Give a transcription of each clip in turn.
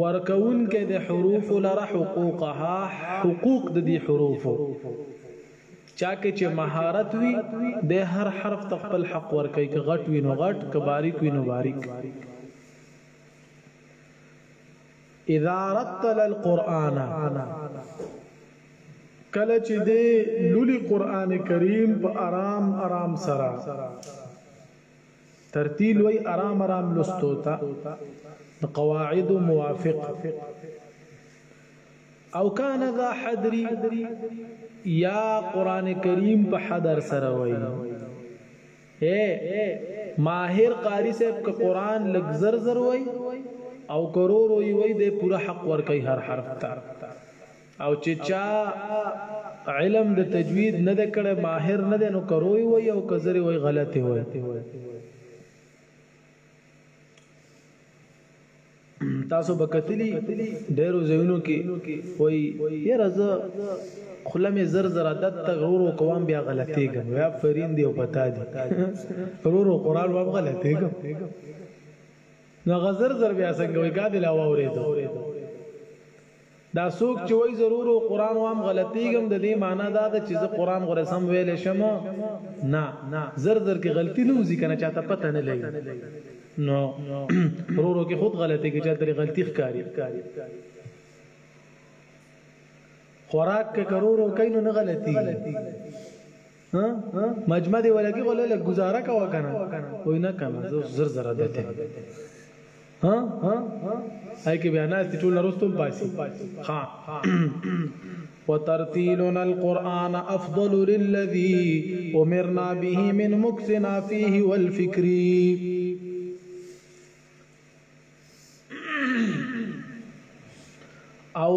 ورکوونکی د حروفو لره حقوقها حقوق د دې حروفو چا کې چې مهارت وي د هر حرف ته خپل حق ورکوي که غټ وي نو غټ که باریک وي نو باریک اذا رتل القرآن کله چې دی لولي قران کریم په آرام آرام سره ترتیل وایی ارام ارام لوستو ته د قواعدو موافق او کان ذا حدری یا قران کریم په حدر سره وایی اے ماهر قاری صاحب که قران لګ زر زر وای او کرورو یی وای د پوره حق ورکای هر حرف ته او چې چا علم د تجوید نه ده کړی ماهر نه ده نو کروي وي او کزري وي غلطي وي تاسو بکتلی ډیرو زینو کې وای یره ز خلم زر زر عدد تغرور او قوام بیا غلطی ګم یا فرین دی او پتا دی غرور او قران واب غلطی ګم نو غزر زر بیا څنګه وای قابل او اوریدو دا څوک چې وای ضرور او قران وام غلطیږم د دې معنی دا ده چې زه قران غره سم ویل شم نه زر زر کې غلطی نه وځي کنه چاته پته نه لګي نو رورو کې خود غلطي کې چاته غلطي ښکاری خوراک کې کرورو کینو نه غلطي مجمع دی ولګي غو له گزاره کوا کنه وای نه کنه زه زر زر دته ها ها هاي کې بیا نه ټول رستم پاسي ها وترتيلنا القرآن أفضل للذي أمرنا به من مكثنا فيه والفكر او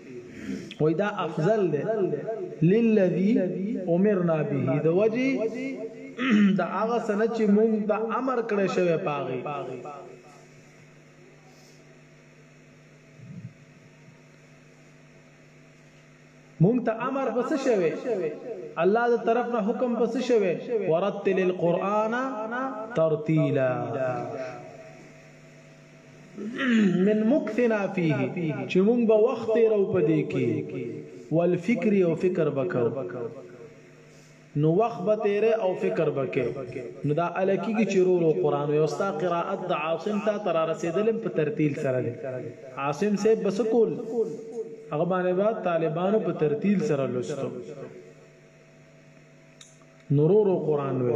وای دا افضل ده للذي امرنا به د وجه دا هغه سنه چې مونږ ته امر کړی شوی پاغي مونږ ته امر پس شوی الله د طرف نه حکم پس شوی ورتل القرآن ترتیلا من مکثنا فيه چې مونږ به وخت تیرو په دې کې والفکر او فکر بکو نو وخت به تیرې او فکر بکې نو دا الکیږي چې رورو قران او استا قراءت د عاصم ته تر رسیدلم په ترتیل سره دی عاصم صاحب بس کول هغه باندې با طالبانو په ترتیل سره لوستو نورورو قران وې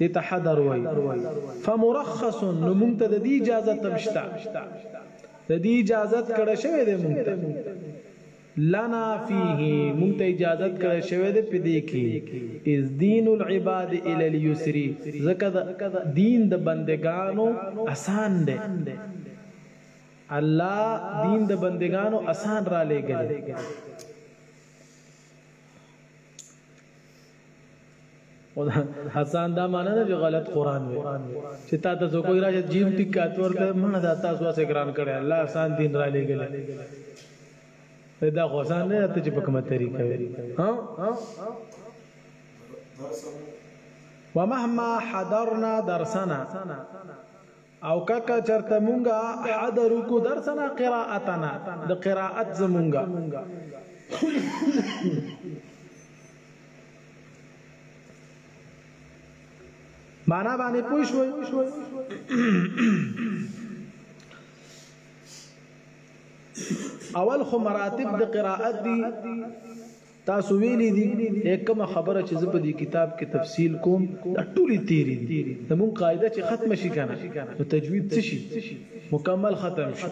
دې ته حدر وایي. فمرخص نو مونږ ته د دې اجازت هم شته د دې اجازت کړه شوی دی مونږ ته لنا فيه مونږ ته اجازت کړی شوی دی په دې کې از دین العباد ال اليسر زکه دین د بندگانو آسان دی الله دین د بندگانو آسان را لېګل حسان دا معنی نه چې غلط قران وي چې تا ته زه کوی راشه جیم ټیک کا تور ته مړه دا تاسو واسه ګران کړي الله آسان دین را لېګل دا خو آسان نه ته چې په کومه طریقه وي ها ومهما حضرنا درسنا او ککا چرته مونږه حدر کو درسنا قراءتنا د قراءت زمونږه معنا باندې پوه شوي اول خو مراتب د قراءت دي تاسو ویلي دي اې کومه خبره چې زه په دې کتاب کې تفصیل کوم دا ټولې تیری دي زمون قاعده چې ختم شي کنه نو تجوید څه شي مکمل ختم شي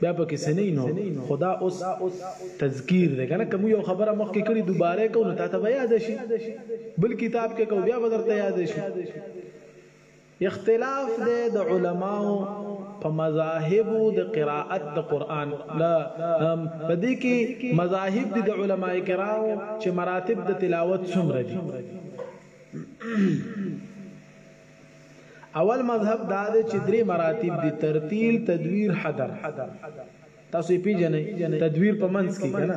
بیا پکې سنې نو خدا اوس تذکیر ده کنه کوم یو خبره مخکې کړي دوباره کو نو تاسو بیا یاد شي بل کتاب کې کو بیا بدرته یاد شي اختلاف دی د علماؤ په مذاهبو د قرائت د قرآن له په دې کې مذاهب دي د علماء کرامو چې مراتب د تلاوت څومره دي اول مذهب دا دی چې درې مراتب دي ترتیل تدویر حدر تاسو پیژنئ تدویر په منځ کې کنه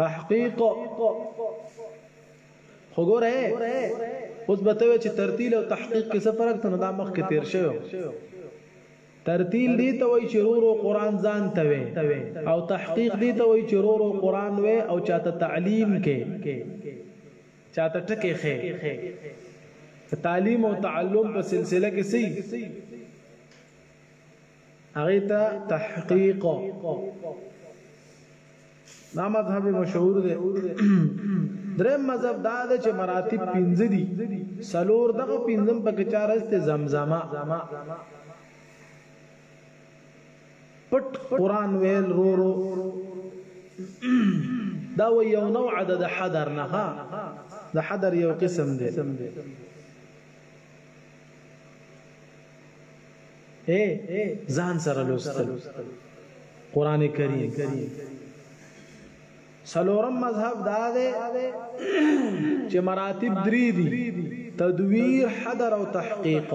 تحقیق خو ګوره اوس به ته چې ترتیل او تحقیق کې څه فرق ته دا مخ کې تیر شوی ترتیل دی ته وای چې رورو قران ځان ته وي او تحقیق دی ته وای چې رورو قران وي او چاته تعلیم کې چاته ټکه خې تعلیم او تعلم په سلسله کې سي هغه ته تحقیق دا مذهب مشهور دی دریم مذهب دا دی چې مراتب پنځه دي سلور دغه پنځم پکې چار است زمزمه پټ قران ویل رو رو دا و یو نوع د حدر نه ها د حدر یو قسم دی اې ځان سره لوستل قران کریم سلورم مذهب دا ده چې مراتب درې دي تدویر حدر او تحقیق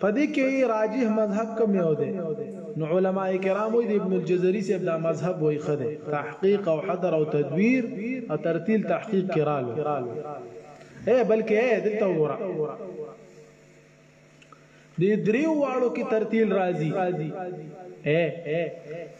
په دې کې راجح مذهب کوم یو دی نو علما کرام وي د ابن الجزري صاحب دا مذهب وي خده تحقیق او حدر او تدویر او ترتیل تحقیق کرالو اے بلکې اے دلته وګوره د دریو واړو کې ترتیل راځي اے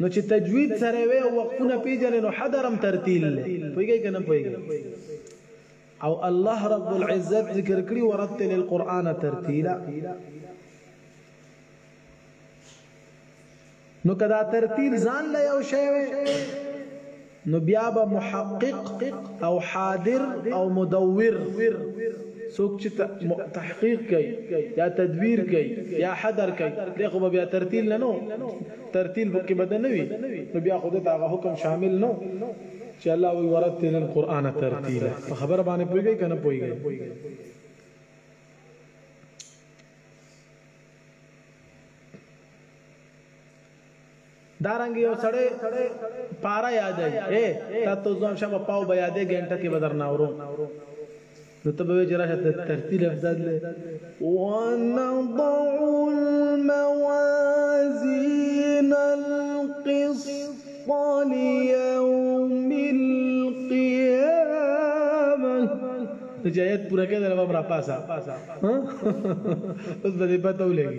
نو چې تجوید سره وي او وقفونه پیژنې نو حدرم ترتیل لې پوهیږئ که نه پوهیږئ او الله رب العزت ذکر کړي ورتل القرآن ترتیلا نو کدا ترتیل ځان له یو شی نو بیا به محقق او حاضر او مدور څوک چې تحقیق کوي یا تدویر کوي یا حذر کوي دا خو بیا ترتیل نه نو ترتیل په کې بدل نه وي نو بیا خو دا هغه حکم شامل نو چې الله وی ورتل القرآن ترتیلا په خبره باندې پويږي کنه پويږي دا رنګ یو سړی پاره یادوي اې تا ته ځوان شبه پاو به یادې ګنټه کې به درنه اورو نو ته به وې چې راشه ته ترتیل افزاد لې ونضع الموازین القسط لیوم القیامه نو چې آیت پوره کړه دا به را پاسه اوس به دې پته ولګي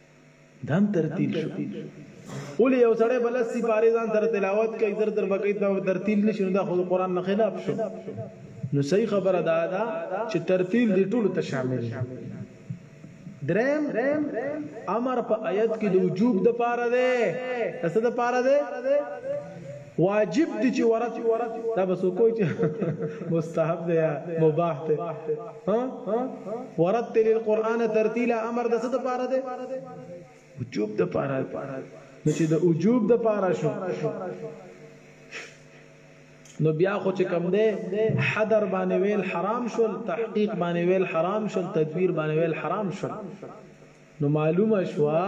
دم ترتیل شو اولی یو سړی بل سی پاره ځان سره تلاوت کوي زر در بګی ته ترتیل نشو دا خو قران نه خلاف شو نو صحیح خبره ده دا چې ترتیل دی ټول ته شامل دی درم امر په آیت کې د وجوب د پاره ده څه د پاره ده واجب دی چی ورت دا به څوک وای چی مستحب دی یا مباح دی ها ورتل القرآن ترتیلا امر د څه د پاره دی وجوب د پاره نو چې د وجوب د پاره شو نو بیا خو چې کم دی حدر باندې ویل حرام شول تحقیق باندې ویل حرام شول تدویر باندې ویل حرام شول نو معلومه شوه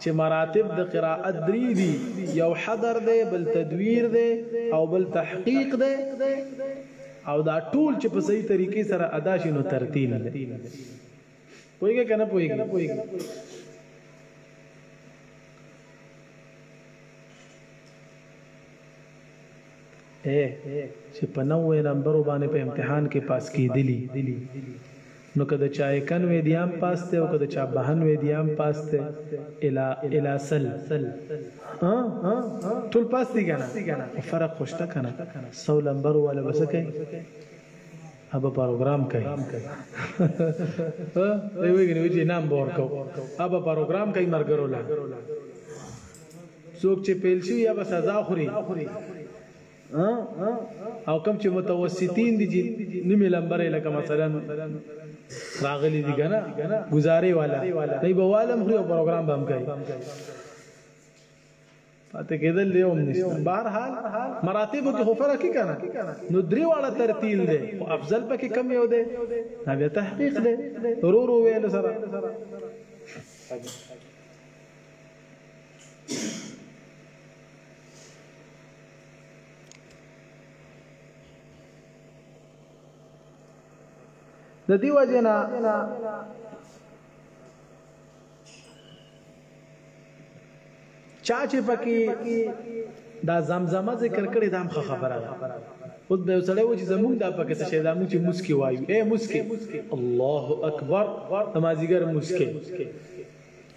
چې مراتب د قرائت درې دي، یو حدر دی، بل تدویر دی او بل تحقیق دی او دا ټول چې په صحیح طریقې سره ادا شي نو ترتیل دی. پوهیږئ که نه پوهیږئ؟ ای چې په نو وې نمبرو باندې په امتحان کې پاس کېدلي نو که د چا اکن وې دې هم پاس ته او که د چا بهن وې دې هم پاس ته الا الا سل ها ټول پاس دي کنه فرق خوشته کنه سو نمبر والا بس کوي ابا پروګرام کوي ها ویګنی وی چې نام بور کو ابا پروګرام کوي مرګرو لا څوک چې پیل شي یا به سزا خوري او کم چې متوسطین دي چې نیمه لمبر لکه مثلا راغلي دي کنه گزارې والا دی به عالم خو پروګرام به هم کوي پاتې کېدل دی هم نشته بهر حال مراتب کې خو فرق کی کنه نو درې واړه ترتیل دی خو افضل پکې کم یو دی دا بیا تحقیق دی رو رو ویل سره د دې وجنه چا چې پکې دا زمزمه ذکر کړي دا هم خبره ده اوس به سړی و چې زموږ دا پکې څه شي دا موږ چې مسکی وایو اے مسکی الله اکبر نمازګر مسکی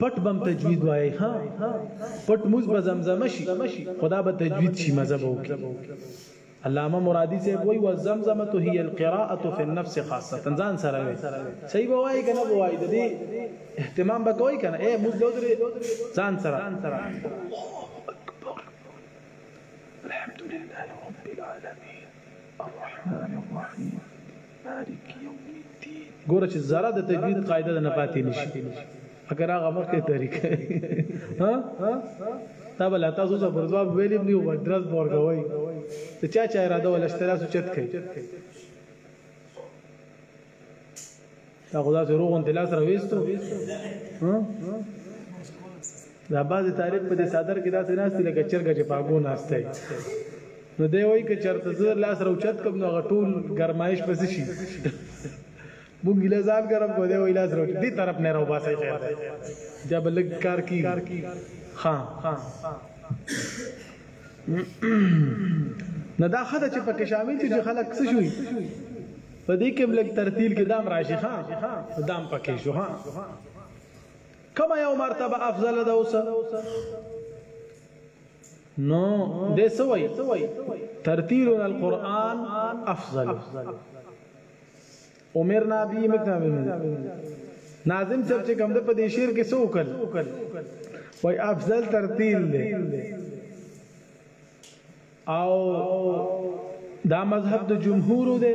پټ بم تجوید وایي ها پټ موز به زمزمه شي خدا به تجوید شي مذهب وکي علامه مرادی صاحب وی والزمزمه هي القراءه في النفس خاصه ځان سره وي صحیح وایي کنه وایي د دې اهتمام به کوي کنه اے موږ لودري ځان سره الحمد لله رب العالمين الرحمن الرحيم مالک یوم الدین ګوره چې ذره د تجوید قاعده نه پاتې نشي اگر هغه مخکې طریقه ها تا بل تاسو ته پر ځواب ویلې نیو بدرز ورګوي ته چا چا اراده ول اشتراس چت کوي دا خدا سره روغون تلاس را وېستو ها دا بعضې طالب په دې صدر کې داسې ناست دي لکه چرګه چې په هګو ناست دی نو دی وایي که چېرته زه لاس راوچت کړم نو هغه ټول ګرمایش پسې شي مونږ له ځان ګرم کو دی وایي لاس راوچت دې طرف نه راوباسئ خیر دی دا به لږ کار کېږي ښه نه دا خدای چې پکې شامل شي چې خلک څه شوي په دې کې بلک ترتیل کې دام راشي ها دام پکې شو ها کومه یو مرتبه افضل ده اوس نو د سوي ترتیل القرآن افضل امرنا بی مکتاب ناظم صاحب چې کوم د په دې شعر کې څه وکړ وای افضل ترتیل دی او دا مذهب د جمهور دی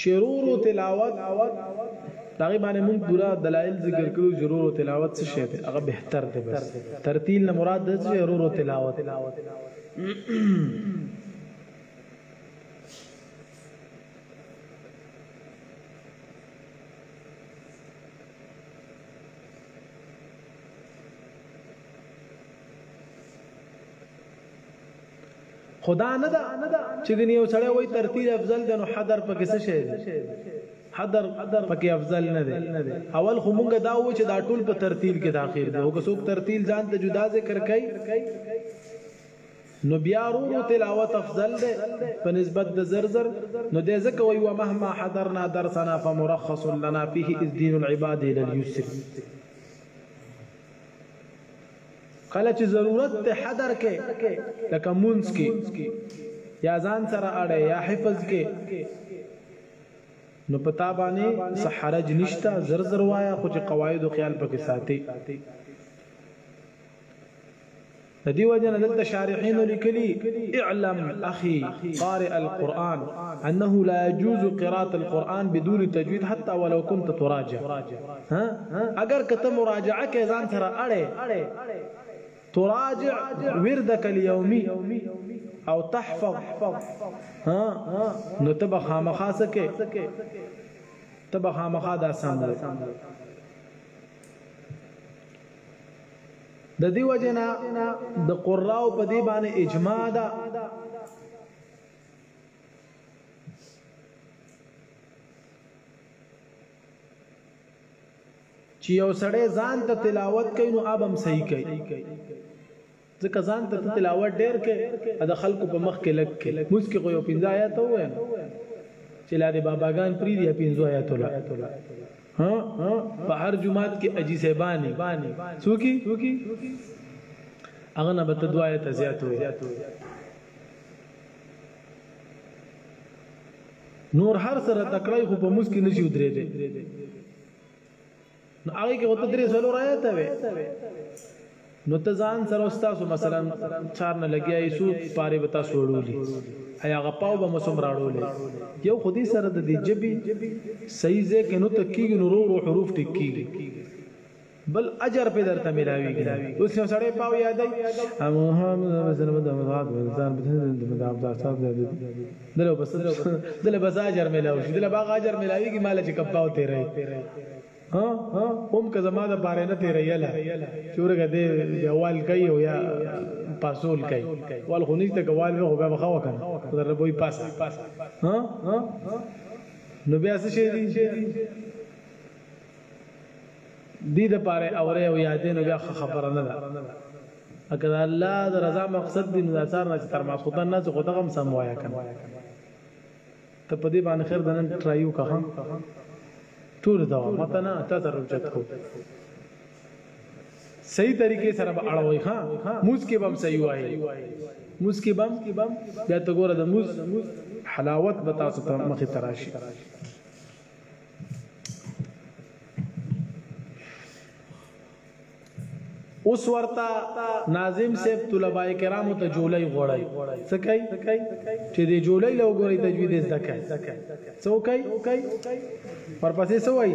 چی رورو تلاوت د هغی باندی مونږ پورا دلائل ذکر کړو چی رورو تلاوت څه شی دی هغه بهتر دی بس ترتیل نه مراد د څه رورو تلاوت خو دا نه ده چې ګنې یو سړی وایي ترتیل افضل دی نو حدر پکې څه شی دی حدر پکې افضل نه دی اول خو مونږ دا و چې دا ټول په ترتیل کې داخل دی او که څوک ترتیل ځان ته جدا ذکر کوي نو بیا رورو تلاوت افضل ده په نسبت د زرزر نو د زکه وی و مهما حضرنا درسنا فمرخص لنا فيه اذ دين العباد الى اليسر کله چې ضرورت ته حدر کې لکه مونځ کې یا ځان سره اړه یا حفظ کې نو پتا باندې سحرج نشتا زر زر وایا خو چې قواعد او خیال پکې ساتي د دې وجه نه دلته شارحین لیکلي اعلم اخي قارئ القرآن انه لا يجوز قراءه القرآن بدون تجويد حتى ولو كنت تراجع اګر که ته مراجعه کې ځان سره اړې تراجع وردك اليومي او تحفظ ها نو تبه خامخا سکه تبه خامخا دا سم د دې وجنا د قراو په دې باندې اجماع ده چی یو سړی ځان ته تلاوت کوي نو اب هم صحیح کوي ځکه ځان ته تلاوت ډیر کې ا د خلکو په مخ کې لګ کې موږ کې خو یو پنځه آیات وایم چې لا د باباګان پری دی پنځه آیات ولا ها په هر جمعات کې اجي سیبانی څوکي هغه نه به ته دوه آیات زیات وي نور هر سره تکړای خو په موس کې نشي ودرېدې نو هغه کې وته درې سلو رايته وي نو ته ځان سره استاد مثلا چار نه لګیا ایسو پاره به تاسو وړولې ایا غپاو به مسوم راړولې یو خودي سره د دې جبي صحیح ځکه نو تکیږي نو رو حروف ټکیږي بل اجر په درته ملاويږي اوس یو سړی پاو یادای ام هم مثلا د مغاد انسان په د عبد الصاحب د دله بس دله بس اجر ملاوي شي دله باغ اجر ملاويږي مال چې کپاو تیرې ها ها هم که زما د بارې نه تیرې یلا چورګه دې جوال کوي او یا پاسول کوي وال خونیز ته کوال به هغه بخا وکنه در به پاسه ها ها نو بیا څه شي دي دي دپاره اورې او يادې نو بيا ښه خبره نه ده او که د الله د رضا مقصد دي نو دا سهار نه چې تر ماسخوتن ناست يو خو دغه هم سم وايه کنه ته په دې باندې خير د نن ټراي وکړه ښه ټول ته وایم ماته نه تا سره اوچت کو صحیح طریقې سره به اړوي ها موس کې بم صحیح وایي موس کې بم بیا ته ګوره د موس حلاوت به تاسو ته مخې تراشي اوس ورته ناظم صاحب طلباء کرامو ته جولای غوړی څه کوي چې د جولای له وګوري تجوید زده کوي څه کوي ورپسې څه وایي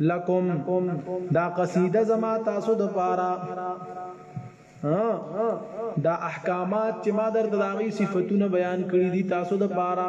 لکم دا قصیده زما تاسو د پاره دا احکامات چې ما درته دا غي صفاتونه بیان کړی دي تاسو د پاره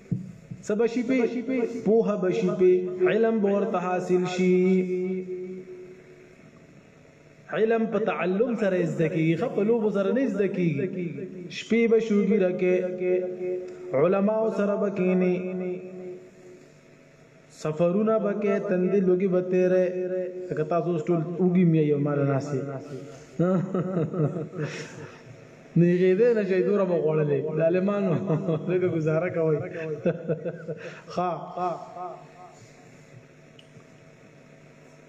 څه به شي پې پوهه به شي پې علم به ورته حاصل شي علم په تعلم سره زده کیږي خپ لوب سره نه زده کیږي شپې به شوګي رکه علما سره بکینی سفرونه به کې تندې لوګي به تیرې که تاسو اوس ټول اوګي مې یو مال ناسي نه غېدې نه شي دوره به غړلې ظالمانو لکه گزاره کوي ها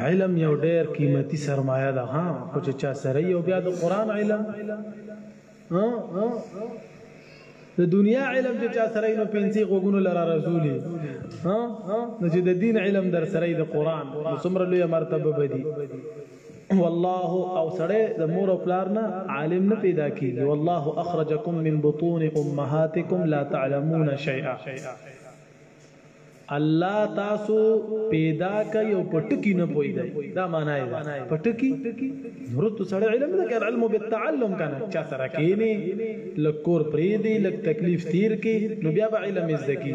علم یو ډیر قیمتي سرمایه ده ها خو چې چا سره یو بیا د قران علم ها د دنیا علم چې چا سره نو پنځه غوګونو لرا رسولي ها نو چې د دین علم در سره د قران څومره لوی مرتبه بدی والله او سړی د مور او پلار نه عالم نه پیدا کیږي والله اخرجکم من بطون امهاتکم لا تعلمون شیئا الله تاسو پیدا کوي او په ټکی نه پويږي دا معنی ده په ټکی ورته سره علم ده کړه علم بالتعلم کنه چا سره کینی لکور پری دی لک تکلیف تیر کی نو بیا به علم زده کی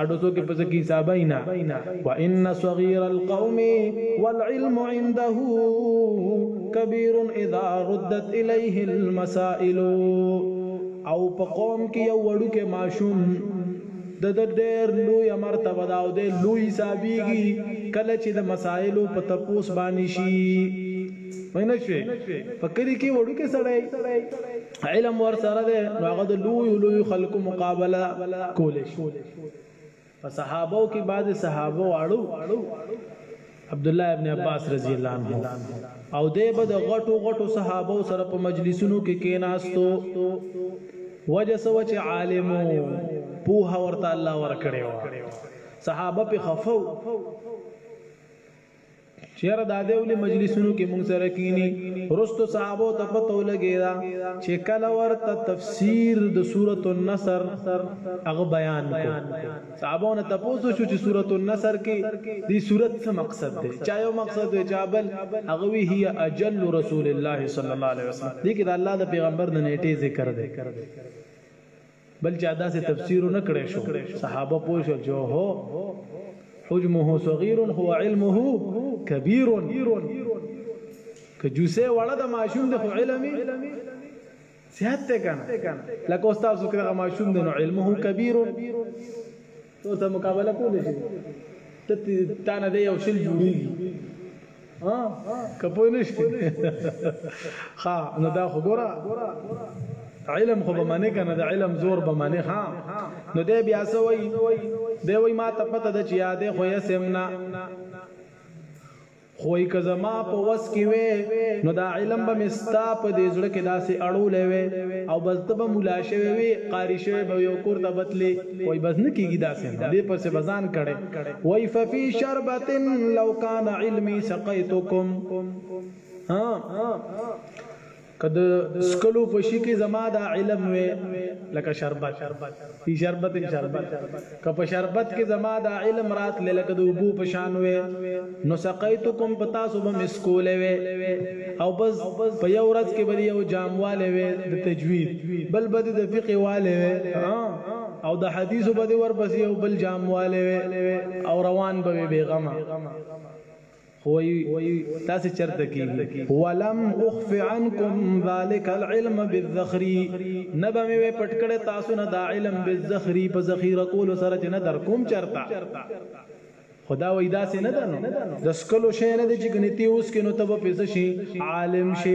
اډو څوک په ځکه حساب نه وان صغير القوم والعلم عنده كبير اذا ردت اليه المسائل او په قوم کې یو وړو کې ماشوم د د ډېر لوی مرتبه دا او د لوی حسابيږي کله چې د مسائلو په تپوس باندې شي وینه شي فکر کې وړو کې سړی علم ورسره ده نو هغه د لوی لوی خلکو مقابله کولې شي په صحابه او کې بعض صحابه واړو عبد الله ابن عباس رضی الله عنه او دې به د غټو غټو صحابه سره په مجلسونو کې کېناستو وجه سو چې عالمو پوه ورته الله ورکړي صحابه په خفو چې یاره دا دی ولې مجلسونو کې مونږ سره کینی رستو صحابو ته پته ولګی دا چې کله ورته تفسیر د سورۃ النصر هغه بیان کو صحابو نه تاسو شو چې سورۃ النصر کې دی سورۃ څه مقصد دی چا یو مقصد وی چا بل هغه وی هي اجل رسول الله صلی الله علیه وسلم دې کې د الله د پیغمبر د نیټه ذکر دی بل چا داسې تفسیر نه کړی شو صحابه پوه شو جو هو حجمه صغیر هو علمه کبیر که جوسه وړه د ماشوم د خو علمي زیات ته کنه لکه استاد څنګه ماشوم د نو علمه کبیر نو ته مقابله کولې شي ته تا نه دی یو شل جوړیږي ها کپوی نشته ها نو دا خو ګوره علم خو به معنی کنه د علم زور به معنی ها نو دی بیا سوی دی وای ما ته پته د چې یادې خو یې سمنا خوی که زما په وس کې وی نو دا علم به مې ستا په دې زړه کې داسې اړولی وی او بس ته به ملا شوی وی قاري شوی به وی او کور ته به تلې خوی بس نه کېږي داسې نه دې پسې به ځان کړی وای ففي شربت لو کان علمي سقيتکم ها که د سکلو په شي کې زما دا علم وي لکه شربت فی شربت شربت که په شربت کې زما دا علم رات لکه د وبو په شان وي نو سقیتکم پتا سو به مسکولې وي او بس په یو ورځ کې بل یو جامواله وي د تجوید بل بد د فقه والے وي او د حدیثو بده ورپسې یو بل جامواله وي او روان به بیغمه خو وایي تاسې چرته کیږي. ولم اخف عنکم ذلک العلم بالذخر نه به مې پټ کړی تاسو نه دا علم بالذخر په ذخیره کولو سره چې نه در کوم چرته خو دا وایي داسې نه ده نو د څکلو شی نه دی چې ګنې تې وڅکې نو ته به پې څه شې عالم شې.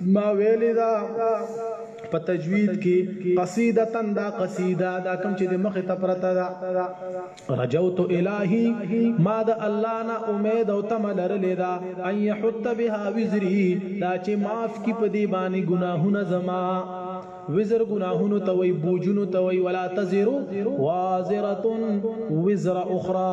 ما ویلی دا په تجوید کې قصیده تن دا قصیده دا کوم چې د مخ ته پرته ده رجوت الہی ما د الله نه امید او تم لرلې دا ان يحط بها وزری دا چې معاف کی په دی باندې ګناهونه زما وزر گناهونو ته وي بوجونو ته وي ولا تزرو وازره وزر اخرى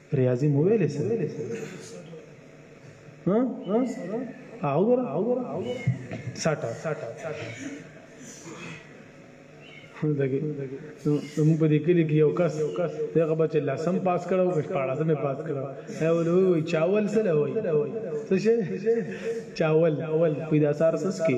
ریاضی مو ویلې سره ها ها اوګر اوګر ساټه دغه موږ په دې کلی کې یو کس دغه بچ لاسم پاس کړو کښ پاړه سم پاس کړو هو له وی چاول سره وای څه شي چاول اول پیدا سار سس کې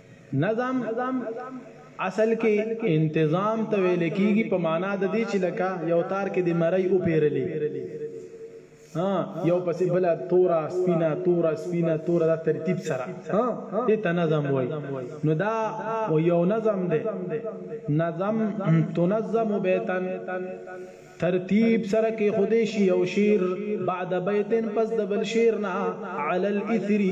نظم اصل کې انتظام ته ویل کیږي په معنا د دې چې لکه یو تار کې د مرۍ وپیرلې ها یو پسې بل تورا سپینا تورا سپینا تورا دا ترتیب سره ها دې ته نظم وای نو دا و یو نظم دی نظم تنظم بیتن ترتیب سره کې خودي شي او شیر بعد بیتن پس دبل شیرنا علی الاثری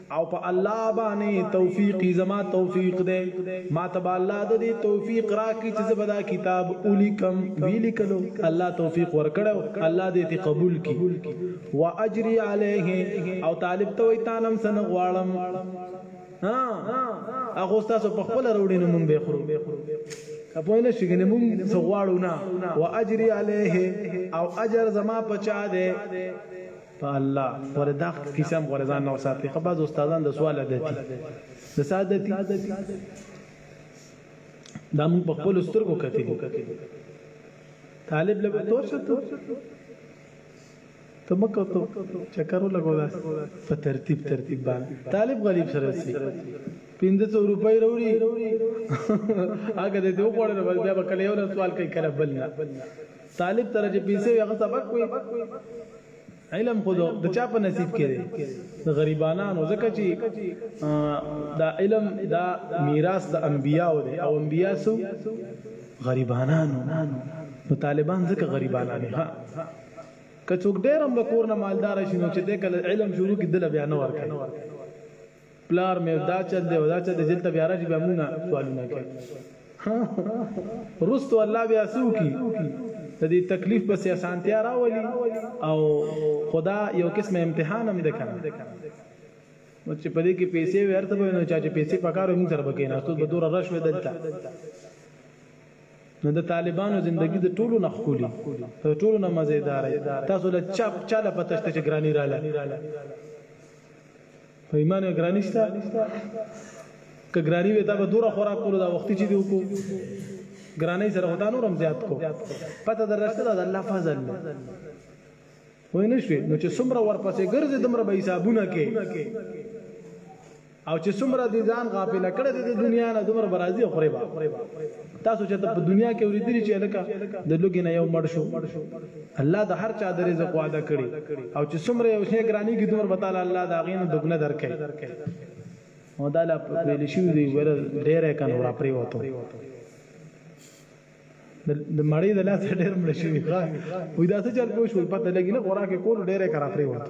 او په الله باندې توفیق زما توفیق ده ما ته الله د دې توفیق راکړي چې زبدا کتاب الیکم ویلیکلو الله توفیق ورکړو الله دې ته قبول کړي واجری علیه او طالب ته وي تانم سن غواړم ها هغه تاسو په خپل وروړي نه مونږ به خورو کپوی نه شګنه مونږ سغواړو نه واجری علیه او اجر زما پچا ده په الله وره دا کیسه هم غوړه ځان نه وساتي خو بعض استادان د سوال عادتي د سادتي دا موږ په خپل سترګو کتل طالب له تور شته ته مکه ته چکر لګو دا په ترتیب ترتیب باندې طالب غریب سره سي 1500 روپۍ وروړي هغه دې دوه وړل بیا به کله یو سوال کوي کله بل نه طالب تر چې پیسې وي هغه سبق وي علم خو د چا په نصیب کې دی د غریبانو ځکه چې دا علم دا میراث د انبیانو دی او انبیا سو غریبانو نو طالبان ځکه غریبانه دي ها که څوک ډېر هم د کور نه مالدار شي نو چې د علم شروع کې دل بیا نه ورکړي پلار مې دا چل دی او دا چل دی چې دلته بیا راشي بیا موږ نه سوالونه کوي رستو الله بیا سو کی د دې تکلیف پسې اسانتیا راولي او خدا یو قسم امتحان هم ده کنه نو چې په دې کې پیسې ورته به نو چې پیسې پکارو موږ سره بکې نه ستو به دوره رش ودلته نو د طالبانو زندگی د ټولو نه خولي د ټولو نه مزیدار تاسو له چاپ چاله پتهشته چې ګرانی رااله په ایمان ګرانی شته که ګرانی وي دا به دوره خوراک کولو دا وخت چې دی وکړو ګرانی سره هدا نور هم زیات کو پته درسته دا الله فضل دی وای نه شوي نو چې څومره ورپسې ګرځي دمر به حسابونه کې او چې څومره دي ځان غافل کړي د دنیا نه دمر برازي خوري با تاسو چې په دنیا کې اوریدلی چې لکه د لوګي نه یو مړ شو الله د هر چا د رزق وعده کړي او چې څومره یو شی ګرانی کې دومره وتعالى الله دا غین دګنه درکې او دا لا ویل شي دی ور ډیره کنه را پری وته د مړې د لاس ډېر مړ شي وي دا څه چل پوه شو پته لګی نه خوراک کول ډېره کرا پری وته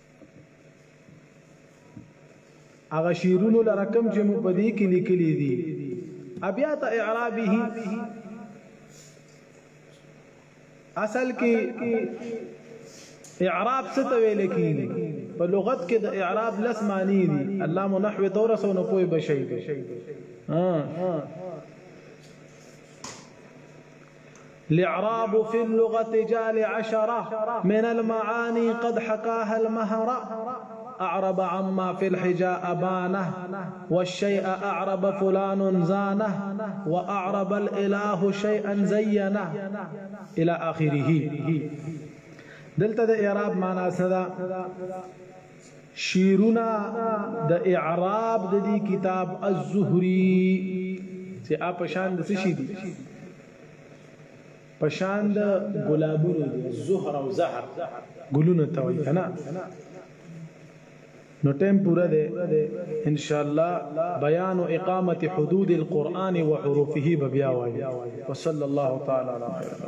هغه شیرونو لره کم چې مو پدې کې لیکلي دي ابیات اعرابه اصل کې اعراب څه ته ویل کیږي په لغت کې د اعراب لس معنی دي الله مو نحوه تورسو نه پوي بشي ها الاعراب في اللغه جال عشره من المعاني قد حكاها المهره أعرب عما في الحجاء بانه والشيء أعرب فلان زانه وأعرب الإله شيئا زينه إلى آخره دلته د إعراب معنا صدا شعرونه د اعراب د دې کتاب الزهري چې اپ پشان د څه شي دي پشان د ګلابونو دي زهر او زهر ګلونه توي کنه نو ټیم پوره دی ان شاء الله بیان اقامه حدود القرآن وحروفه بیا وایي وصلی الله تعالی علی خیر